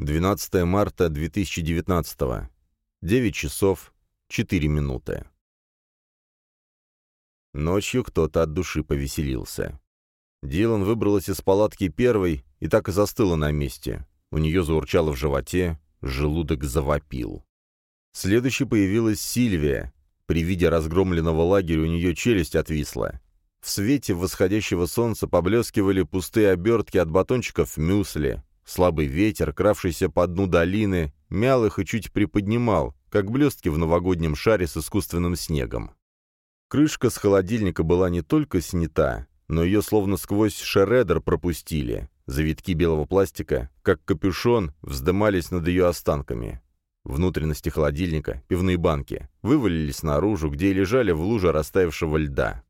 12 марта 2019. 9 часов 4 минуты. Ночью кто-то от души повеселился. Дилан выбралась из палатки первой и так и застыла на месте. У нее заурчало в животе, желудок завопил. Следующей появилась Сильвия. При виде разгромленного лагеря у нее челюсть отвисла. В свете восходящего солнца поблескивали пустые обертки от батончиков мюсли. Слабый ветер, кравшийся по дну долины, мял их и чуть приподнимал, как блестки в новогоднем шаре с искусственным снегом. Крышка с холодильника была не только снята, но ее словно сквозь шредер пропустили. Завитки белого пластика, как капюшон, вздымались над ее останками. Внутренности холодильника, пивные банки, вывалились наружу, где и лежали в луже растаявшего льда.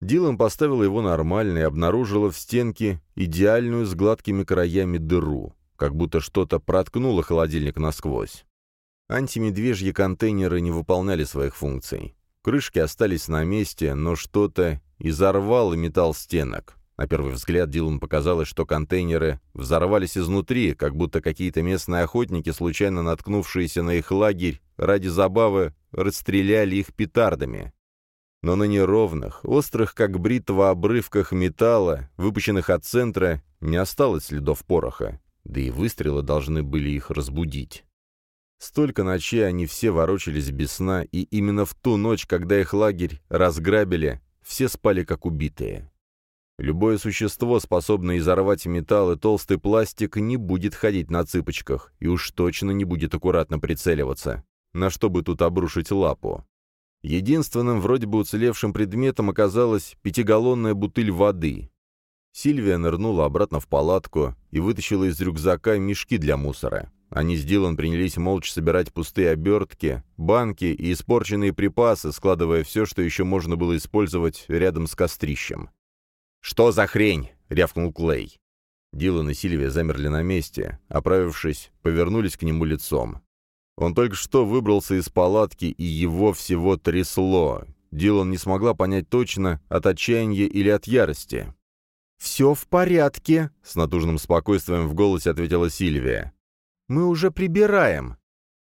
Дилан поставила его нормально и обнаружила в стенке идеальную с гладкими краями дыру, как будто что-то проткнуло холодильник насквозь. Антимедвежьи контейнеры не выполняли своих функций. Крышки остались на месте, но что-то изорвало металл стенок. На первый взгляд Дилан показалось, что контейнеры взорвались изнутри, как будто какие-то местные охотники, случайно наткнувшиеся на их лагерь, ради забавы расстреляли их петардами. Но на неровных, острых как бритва обрывках металла, выпущенных от центра, не осталось следов пороха, да и выстрелы должны были их разбудить. Столько ночей они все ворочались без сна, и именно в ту ночь, когда их лагерь разграбили, все спали как убитые. Любое существо, способное изорвать металл и толстый пластик, не будет ходить на цыпочках и уж точно не будет аккуратно прицеливаться, на что бы тут обрушить лапу. Единственным вроде бы уцелевшим предметом оказалась пятигаллонная бутыль воды. Сильвия нырнула обратно в палатку и вытащила из рюкзака мешки для мусора. Они с Дилан принялись молча собирать пустые обертки, банки и испорченные припасы, складывая все, что еще можно было использовать рядом с кострищем. «Что за хрень?» — рявкнул Клей. Дилан и Сильвия замерли на месте, оправившись, повернулись к нему лицом. Он только что выбрался из палатки, и его всего трясло. Дилан не смогла понять точно, от отчаяния или от ярости. «Все в порядке», — с натужным спокойствием в голосе ответила Сильвия. «Мы уже прибираем».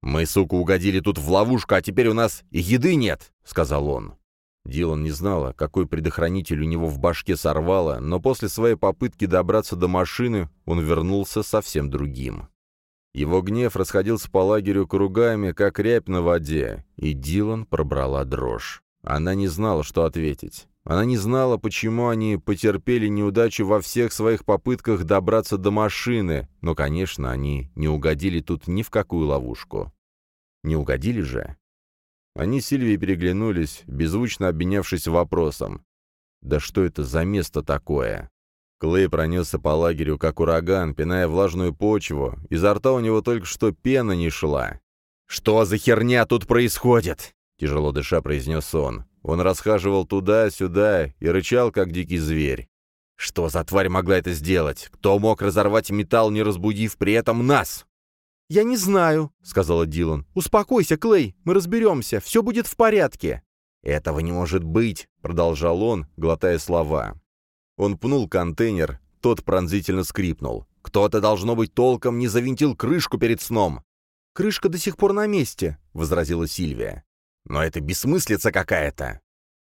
«Мы, сука, угодили тут в ловушку, а теперь у нас еды нет», — сказал он. Дилан не знала, какой предохранитель у него в башке сорвало, но после своей попытки добраться до машины он вернулся совсем другим. Его гнев расходился по лагерю кругами, как рябь на воде, и Дилан пробрала дрожь. Она не знала, что ответить. Она не знала, почему они потерпели неудачу во всех своих попытках добраться до машины, но, конечно, они не угодили тут ни в какую ловушку. Не угодили же? Они с Сильвией переглянулись, беззвучно обменявшись вопросом. «Да что это за место такое?» Клей пронесся по лагерю, как ураган, пиная влажную почву. Изо рта у него только что пена не шла. «Что за херня тут происходит?» — тяжело дыша произнес он. Он расхаживал туда-сюда и рычал, как дикий зверь. «Что за тварь могла это сделать? Кто мог разорвать металл, не разбудив при этом нас?» «Я не знаю», — сказала Дилан. «Успокойся, Клей, мы разберемся, все будет в порядке». «Этого не может быть», — продолжал он, глотая слова. Он пнул контейнер, тот пронзительно скрипнул. «Кто-то, должно быть, толком не завинтил крышку перед сном». «Крышка до сих пор на месте», — возразила Сильвия. «Но это бессмыслица какая-то».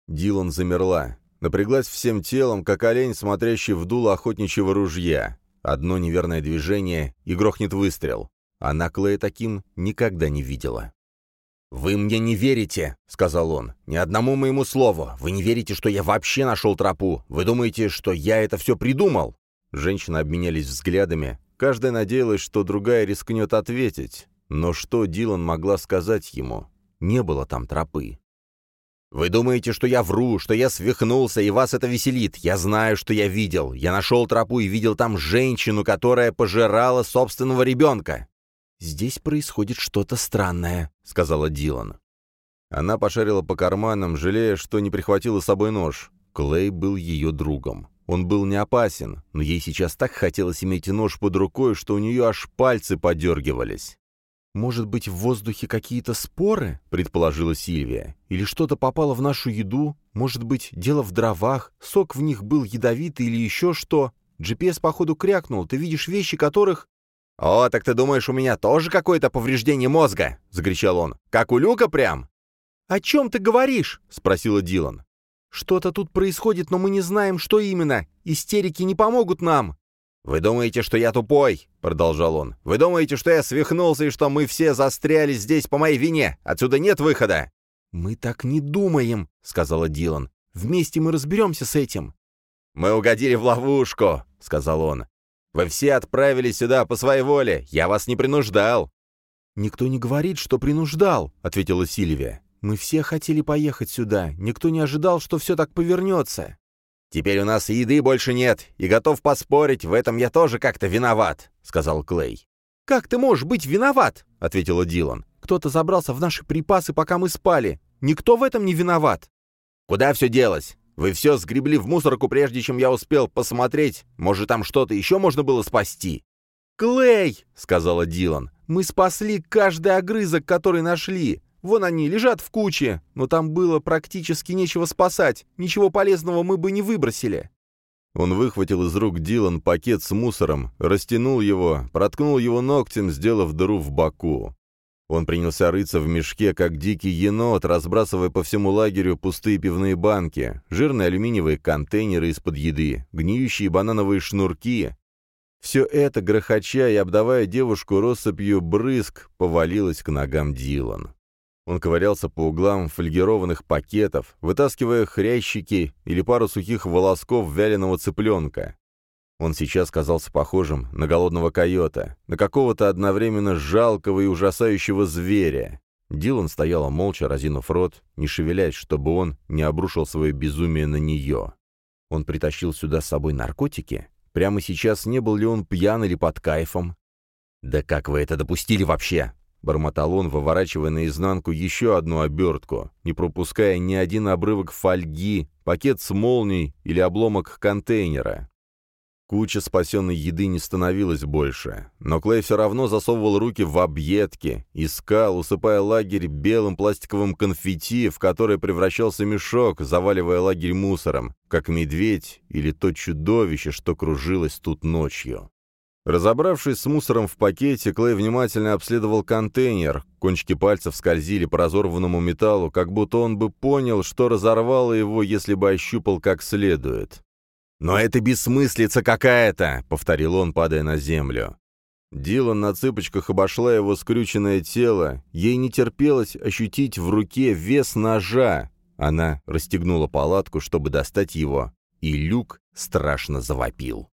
Дилан замерла, напряглась всем телом, как олень, смотрящий в дуло охотничьего ружья. Одно неверное движение, и грохнет выстрел. Она Клея таким никогда не видела. «Вы мне не верите», — сказал он, — «ни одному моему слову. Вы не верите, что я вообще нашел тропу. Вы думаете, что я это все придумал?» Женщины обменялись взглядами. Каждая надеялась, что другая рискнет ответить. Но что Дилан могла сказать ему? Не было там тропы. «Вы думаете, что я вру, что я свихнулся, и вас это веселит? Я знаю, что я видел. Я нашел тропу и видел там женщину, которая пожирала собственного ребенка. «Здесь происходит что-то странное», — сказала Дилан. Она пошарила по карманам, жалея, что не прихватила с собой нож. Клей был ее другом. Он был не опасен, но ей сейчас так хотелось иметь нож под рукой, что у нее аж пальцы подергивались. «Может быть, в воздухе какие-то споры?» — предположила Сильвия. «Или что-то попало в нашу еду? Может быть, дело в дровах? Сок в них был ядовитый или еще что? GPS, походу, крякнул. Ты видишь вещи, которых...» «О, так ты думаешь, у меня тоже какое-то повреждение мозга?» — закричал он. «Как у Люка прям?» «О чем ты говоришь?» — спросила Дилан. «Что-то тут происходит, но мы не знаем, что именно. Истерики не помогут нам». «Вы думаете, что я тупой?» — продолжал он. «Вы думаете, что я свихнулся и что мы все застряли здесь по моей вине? Отсюда нет выхода!» «Мы так не думаем», — сказала Дилан. «Вместе мы разберемся с этим». «Мы угодили в ловушку», — сказал он. «Вы все отправились сюда по своей воле. Я вас не принуждал». «Никто не говорит, что принуждал», — ответила Сильвия. «Мы все хотели поехать сюда. Никто не ожидал, что все так повернется». «Теперь у нас еды больше нет, и готов поспорить, в этом я тоже как-то виноват», — сказал Клей. «Как ты можешь быть виноват?» — ответила Дилан. «Кто-то забрался в наши припасы, пока мы спали. Никто в этом не виноват». «Куда все делось? Вы все сгребли в мусорку, прежде чем я успел посмотреть. Может, там что-то еще можно было спасти?» «Клей!» — сказала Дилан. «Мы спасли каждый огрызок, который нашли. Вон они, лежат в куче, но там было практически нечего спасать, ничего полезного мы бы не выбросили». Он выхватил из рук Дилан пакет с мусором, растянул его, проткнул его ногтем, сделав дыру в боку. Он принялся рыться в мешке, как дикий енот, разбрасывая по всему лагерю пустые пивные банки, жирные алюминиевые контейнеры из-под еды, гниющие банановые шнурки. Все это, грохоча и обдавая девушку россыпью брызг, повалилось к ногам Дилан. Он ковырялся по углам фольгированных пакетов, вытаскивая хрящики или пару сухих волосков вяленого цыпленка. Он сейчас казался похожим на голодного койота, на какого-то одновременно жалкого и ужасающего зверя. Дилан стояла молча, разинув рот, не шевелясь, чтобы он не обрушил свое безумие на нее. Он притащил сюда с собой наркотики? Прямо сейчас не был ли он пьян или под кайфом? «Да как вы это допустили вообще?» Бормотал он, выворачивая наизнанку еще одну обертку, не пропуская ни один обрывок фольги, пакет с молнией или обломок контейнера. Куча спасенной еды не становилась больше, но Клей все равно засовывал руки в объедки, искал, усыпая лагерь белым пластиковым конфетти, в которое превращался мешок, заваливая лагерь мусором, как медведь или то чудовище, что кружилось тут ночью. Разобравшись с мусором в пакете, Клей внимательно обследовал контейнер. Кончики пальцев скользили по разорванному металлу, как будто он бы понял, что разорвало его, если бы ощупал как следует. «Но это бессмыслица какая-то!» — повторил он, падая на землю. Дилан на цыпочках обошла его скрюченное тело. Ей не терпелось ощутить в руке вес ножа. Она расстегнула палатку, чтобы достать его, и люк страшно завопил.